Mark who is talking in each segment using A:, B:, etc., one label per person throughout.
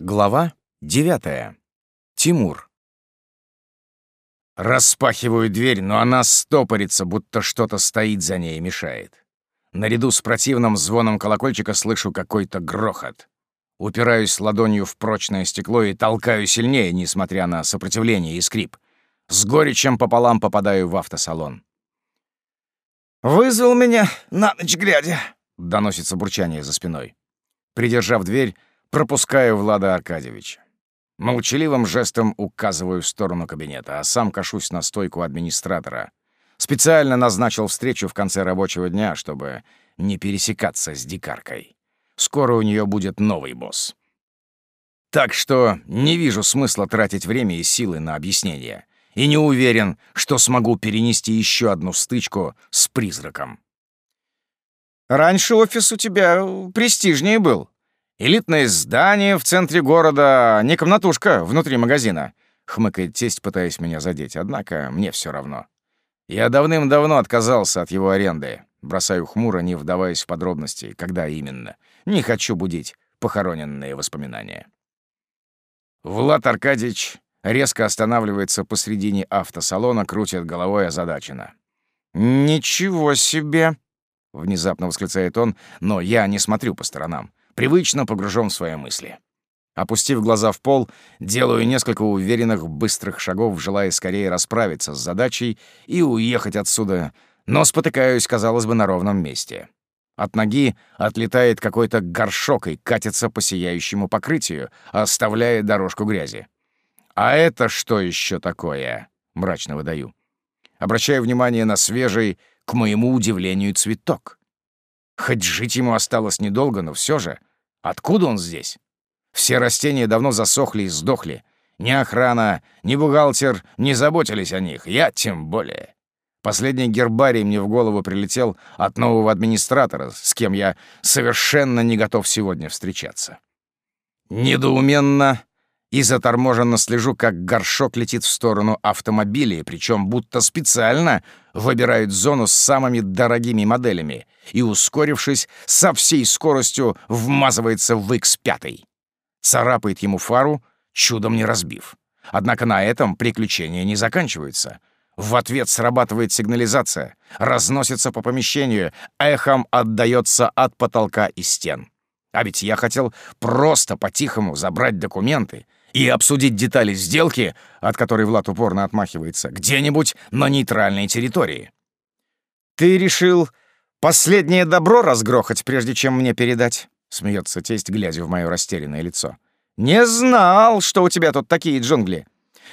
A: Глава 9. Тимур. Распахиваю дверь, но она стопорится, будто что-то стоит за ней и мешает. Наряду с противным звоном колокольчика слышу какой-то грохот. Упираюсь ладонью в прочное стекло и толкаю сильнее, несмотря на сопротивление и скрип. С горечем пополам попадаю в автосалон.
B: «Вызвал меня на ночь глядя», —
A: доносится бурчание за спиной. Придержав дверь, Пропускаю Влада Аркадьевича. Молчаливым жестом указываю в сторону кабинета, а сам кашусь на стойку администратора. Специально назначил встречу в конце рабочего дня, чтобы не пересекаться с дикаркой. Скоро у нее будет новый босс. Так что не вижу смысла тратить время и силы на объяснение. И не уверен, что смогу перенести еще одну стычку с призраком.
B: «Раньше офис у тебя престижнее был»,
A: Элитное здание в центре города, не комнатушка внутри магазина. Хмыкает тесть, пытаясь меня задеть, однако мне все равно. Я давным-давно отказался от его аренды. Бросаю хмуро, не вдаваясь в подробности, когда именно. Не хочу будить похороненные воспоминания. Влад Аркадьевич резко останавливается посредине автосалона, крутит головой озадаченно. «Ничего себе!» — внезапно восклицает он, но я не смотрю по сторонам привычно погружен в свои мысли. Опустив глаза в пол, делаю несколько уверенных, быстрых шагов, желая скорее расправиться с задачей и уехать отсюда, но спотыкаюсь, казалось бы, на ровном месте. От ноги отлетает какой-то горшок и катится по сияющему покрытию, оставляя дорожку грязи. «А это что еще такое?» — мрачно выдаю. Обращаю внимание на свежий, к моему удивлению, цветок. Хоть жить ему осталось недолго, но все же. Откуда он здесь? Все растения давно засохли и сдохли. Ни охрана, ни бухгалтер не заботились о них, я тем более. Последний гербарий мне в голову прилетел от нового администратора, с кем я совершенно не готов сегодня встречаться. Недоуменно и заторможенно слежу, как горшок летит в сторону автомобилей, причем будто специально выбирают зону с самыми дорогими моделями и, ускорившись, со всей скоростью вмазывается в X5. Царапает ему фару, чудом не разбив. Однако на этом приключения не заканчиваются. В ответ срабатывает сигнализация, разносится по помещению, эхом отдаётся от потолка и стен. А ведь я хотел просто по-тихому забрать документы и обсудить детали сделки, от которой Влад упорно отмахивается, где-нибудь на нейтральной территории.
B: «Ты решил последнее добро разгрохать, прежде чем мне передать?» — смеется тесть, глядя в мое растерянное лицо. «Не знал, что у тебя тут такие джунгли.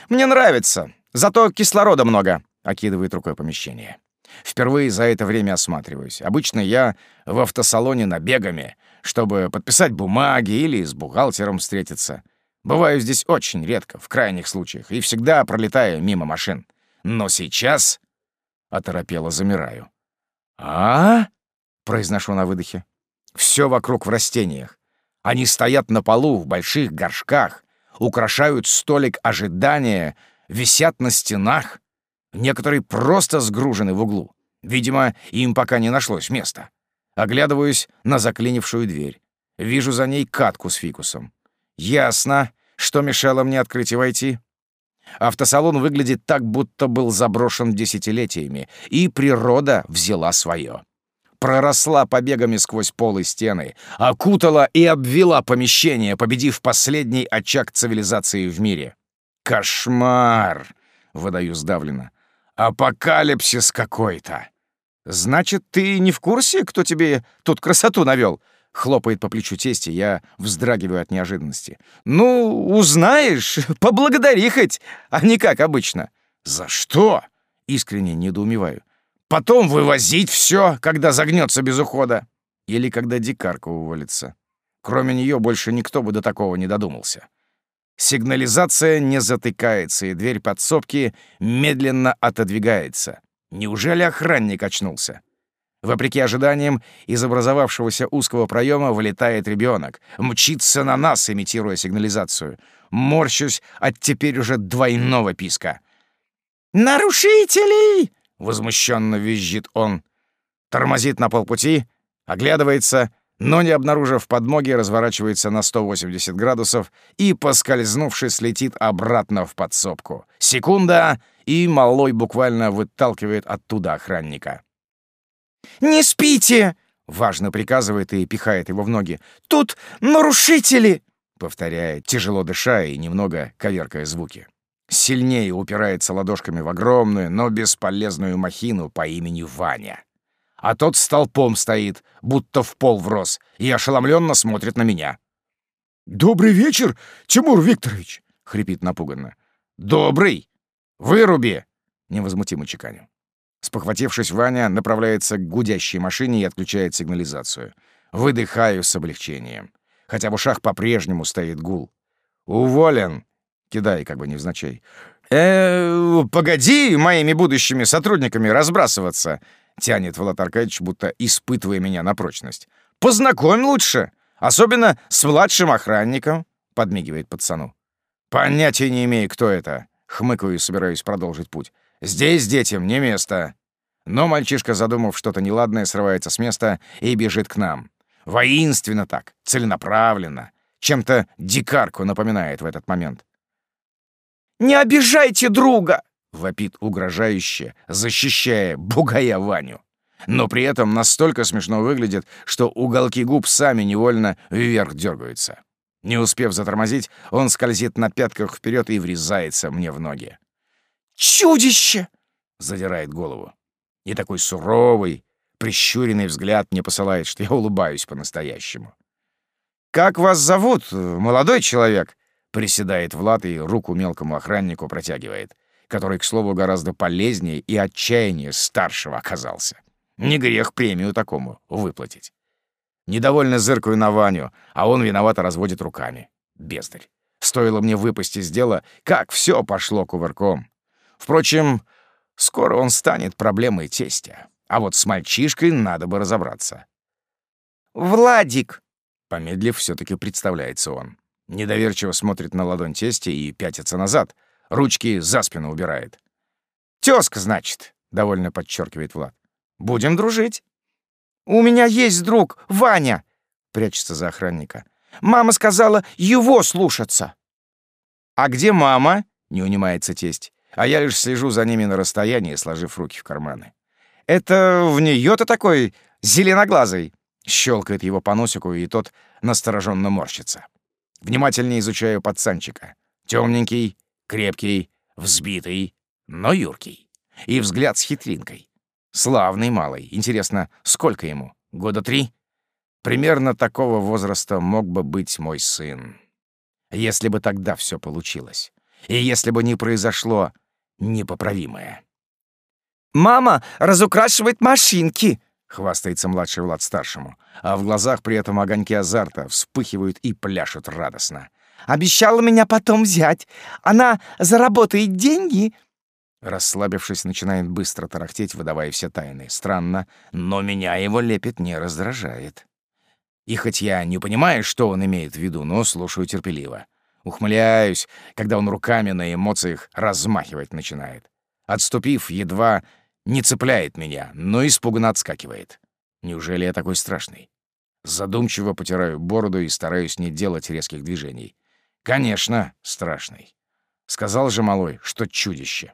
B: Мне нравится, зато кислорода много», — окидывает рукой помещение. Впервые за это время осматриваюсь. Обычно я в автосалоне набегами, чтобы подписать бумаги или с бухгалтером встретиться. Бываю здесь очень редко, в крайних случаях, и всегда пролетаю мимо машин. Но сейчас оторопело замираю. а, произношу на выдохе. Все вокруг в растениях. Они стоят на полу в больших горшках, украшают столик ожидания, висят на стенах. Некоторые просто сгружены в углу. Видимо, им пока не нашлось места. Оглядываюсь на заклинившую дверь. Вижу за ней катку с фикусом. Ясно, что мешало мне открыть и войти. Автосалон выглядит так, будто был заброшен десятилетиями, и природа взяла свое. Проросла побегами сквозь пол и стены, окутала и обвела помещение, победив последний очаг цивилизации в мире. «Кошмар!» — выдаю сдавленно. «Апокалипсис какой-то!» «Значит, ты не в курсе, кто тебе тут красоту навел? Хлопает по плечу тести, я вздрагиваю от неожиданности. «Ну, узнаешь, поблагодари хоть, а не как обычно». «За что?» — искренне недоумеваю. «Потом вывозить все, когда загнется без ухода. Или когда дикарка уволится. Кроме нее больше никто бы до такого не додумался». Сигнализация не затыкается, и дверь подсобки медленно отодвигается. Неужели охранник очнулся? Вопреки ожиданиям, из образовавшегося узкого проема вылетает ребенок, мчится на нас, имитируя сигнализацию. Морщусь от теперь уже двойного писка. «Нарушители!» — возмущенно визжит он. Тормозит на полпути, оглядывается,
A: но, не обнаружив подмоги, разворачивается на 180 градусов и, поскользнувшись, летит обратно в подсобку. Секунда, и малой буквально выталкивает оттуда охранника.
B: «Не спите!»
A: — важно приказывает и пихает его в ноги.
B: «Тут нарушители!»
A: — повторяет, тяжело дыша и немного коверкая звуки. Сильнее упирается ладошками в огромную, но бесполезную махину по имени Ваня а тот столпом стоит, будто в пол врос, и ошеломленно смотрит на меня.
B: «Добрый вечер, Тимур Викторович!»
A: — хрипит напуганно. «Добрый! Выруби!» — невозмутимо чеканю. Спохватившись, Ваня направляется к гудящей машине и отключает сигнализацию. Выдыхаю с облегчением. Хотя в ушах по-прежнему стоит гул. «Уволен!» — кидай как бы невзначай. «Э, погоди моими будущими сотрудниками разбрасываться!» Тянет Влад Аркадьевич, будто испытывая меня на прочность. «Познакомь лучше, особенно с младшим охранником», — подмигивает пацану. «Понятия не имею, кто это», — хмыкаю и собираюсь продолжить путь. «Здесь детям не место». Но мальчишка, задумав что-то неладное, срывается с места и бежит к нам. Воинственно так, целенаправленно. Чем-то дикарку напоминает в этот момент.
B: «Не обижайте друга!»
A: — вопит угрожающе, защищая бугая Ваню. Но при этом настолько смешно выглядит, что уголки губ сами невольно вверх дергаются. Не успев затормозить, он скользит на пятках вперед и врезается мне в ноги.
B: «Чудище!»
A: — задирает голову. И такой суровый, прищуренный взгляд мне посылает, что я улыбаюсь по-настоящему. «Как вас зовут, молодой человек?» — приседает Влад и руку мелкому охраннику протягивает который, к слову, гораздо полезнее и отчаяннее старшего оказался. Не грех премию такому выплатить. Недовольно зыркаю на Ваню, а он виновато разводит руками. Бездарь. Стоило мне выпасть из дела, как все пошло кувырком. Впрочем, скоро он станет проблемой тестя. А вот с мальчишкой надо бы разобраться.
B: «Владик!»
A: — помедлив, все таки представляется он. Недоверчиво смотрит на ладонь тестя и пятится назад — ручки за спину убирает. «Тёзка, значит», — довольно подчеркивает Влад. «Будем дружить».
B: «У меня есть друг, Ваня», — прячется за охранника. «Мама сказала его слушаться».
A: «А где мама?» — не унимается тесть. А я лишь слежу за ними на расстоянии, сложив руки в карманы. «Это в неё то такой зеленоглазый?» Щелкает его по носику, и тот настороженно морщится. Внимательнее изучаю пацанчика. Темненький, Крепкий, взбитый, но юркий. И взгляд с хитринкой. Славный малый. Интересно, сколько ему? Года три? Примерно такого возраста мог бы быть мой сын. Если бы тогда все получилось. И если бы не произошло непоправимое.
B: «Мама разукрашивает машинки!»
A: — хвастается младший Влад старшему, а в глазах при этом огоньки азарта вспыхивают и пляшут радостно.
B: Обещала меня потом взять. Она заработает деньги».
A: Расслабившись, начинает быстро тарахтеть, выдавая все тайны. Странно, но меня его лепет не раздражает. И хоть я не понимаю, что он имеет в виду, но слушаю терпеливо. Ухмыляюсь, когда он руками на эмоциях размахивать начинает. Отступив, едва не цепляет меня, но испуганно отскакивает. Неужели я такой страшный? Задумчиво потираю бороду и стараюсь не делать резких движений. Конечно, страшный. Сказал же малой, что чудище.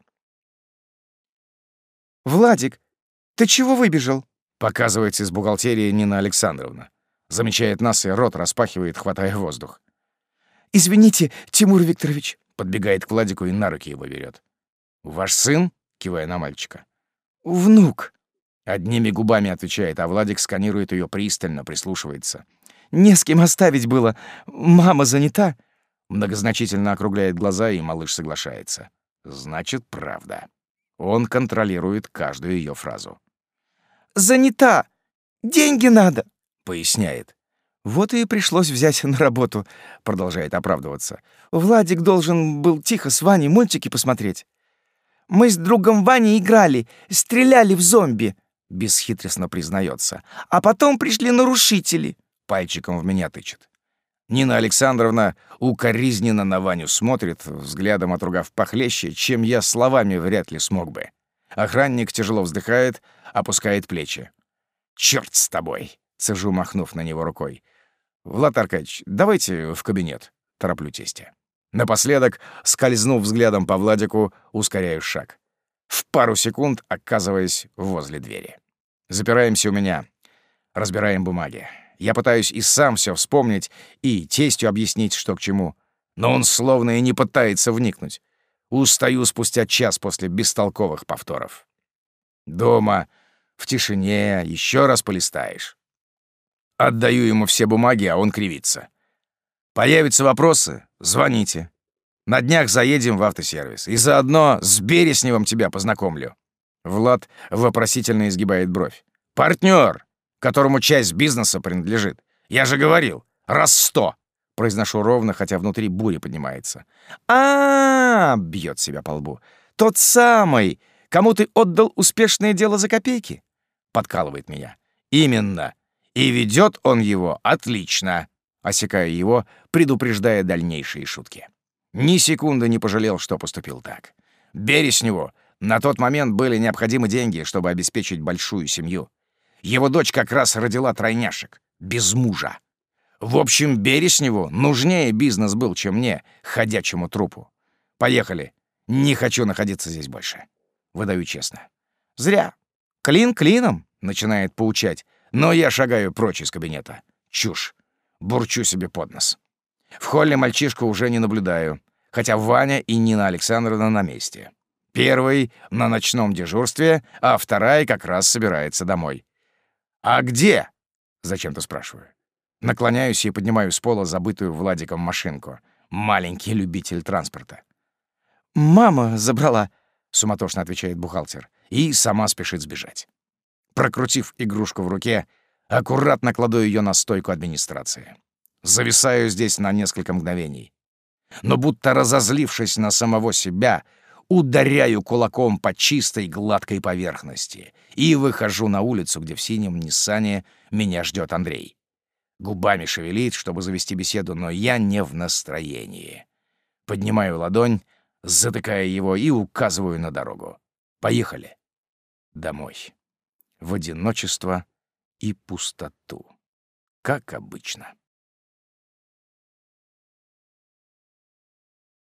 B: «Владик, ты чего выбежал?»
A: Показывается из бухгалтерии Нина Александровна. Замечает нас и рот распахивает, хватая воздух.
B: «Извините, Тимур Викторович».
A: Подбегает к Владику и на руки его берет. «Ваш сын?» — кивая на мальчика.
B: «Внук».
A: Одними губами отвечает, а Владик сканирует ее пристально, прислушивается.
B: «Не с кем оставить было. Мама занята».
A: Многозначительно округляет глаза, и малыш соглашается. Значит, правда. Он контролирует каждую ее фразу.
B: «Занята! Деньги надо!»
A: — поясняет.
B: «Вот и пришлось взять на работу», — продолжает оправдываться. «Владик должен был тихо с Ваней мультики посмотреть. Мы с другом Ваней играли, стреляли в зомби», — бесхитростно признается. «А потом пришли нарушители».
A: Пальчиком в меня тычет. Нина Александровна укоризненно на Ваню смотрит, взглядом отругав похлеще, чем я словами вряд ли смог бы. Охранник тяжело вздыхает, опускает плечи. «Чёрт с тобой!» Цежу, махнув на него рукой. «Влад Аркадьевич, давайте в кабинет», — тороплю тестя. Напоследок, скользнув взглядом по Владику, ускоряю шаг. В пару секунд оказываясь возле двери. Запираемся у меня. Разбираем бумаги. Я пытаюсь и сам все вспомнить, и тестю объяснить, что к чему. Но он словно и не пытается вникнуть. Устаю спустя час после бестолковых повторов. Дома, в тишине, еще раз полистаешь. Отдаю ему все бумаги, а он кривится. Появятся вопросы — звоните. На днях заедем в автосервис. И заодно с Бересневым тебя познакомлю. Влад вопросительно изгибает бровь. Партнер, которому часть бизнеса принадлежит. Я же говорил, раз сто. Произношу ровно, хотя внутри буря поднимается. а, -а, -а бьет себя по лбу. «Тот самый, кому ты отдал успешное дело за копейки?» Подкалывает меня. «Именно. И ведет он его отлично», осекая его, предупреждая дальнейшие шутки. Ни секунды не пожалел, что поступил так. Бересневу на тот момент были необходимы деньги, чтобы обеспечить большую семью. Его дочь как раз родила тройняшек, без мужа. В общем, Бересневу нужнее бизнес был, чем мне, ходячему трупу. Поехали. Не хочу находиться здесь больше. Выдаю честно. Зря. Клин клином, начинает поучать, но я шагаю прочь из кабинета. Чушь. Бурчу себе под нос. В холле мальчишку уже не наблюдаю, хотя Ваня и Нина Александровна на месте. Первый — на ночном дежурстве, а вторая как раз собирается домой. «А где?» — зачем-то спрашиваю. Наклоняюсь и поднимаю с пола забытую Владиком машинку. Маленький любитель транспорта.
B: «Мама забрала», —
A: суматошно отвечает бухгалтер. И сама спешит сбежать. Прокрутив игрушку в руке, аккуратно кладу ее на стойку администрации. Зависаю здесь на несколько мгновений. Но будто разозлившись на самого себя, ударяю кулаком по чистой гладкой поверхности и выхожу на улицу, где в синем Ниссане меня ждет Андрей. Губами шевелит, чтобы завести беседу, но я не в настроении. Поднимаю ладонь, затыкая его и указываю на дорогу. Поехали. Домой. В одиночество и пустоту. Как обычно.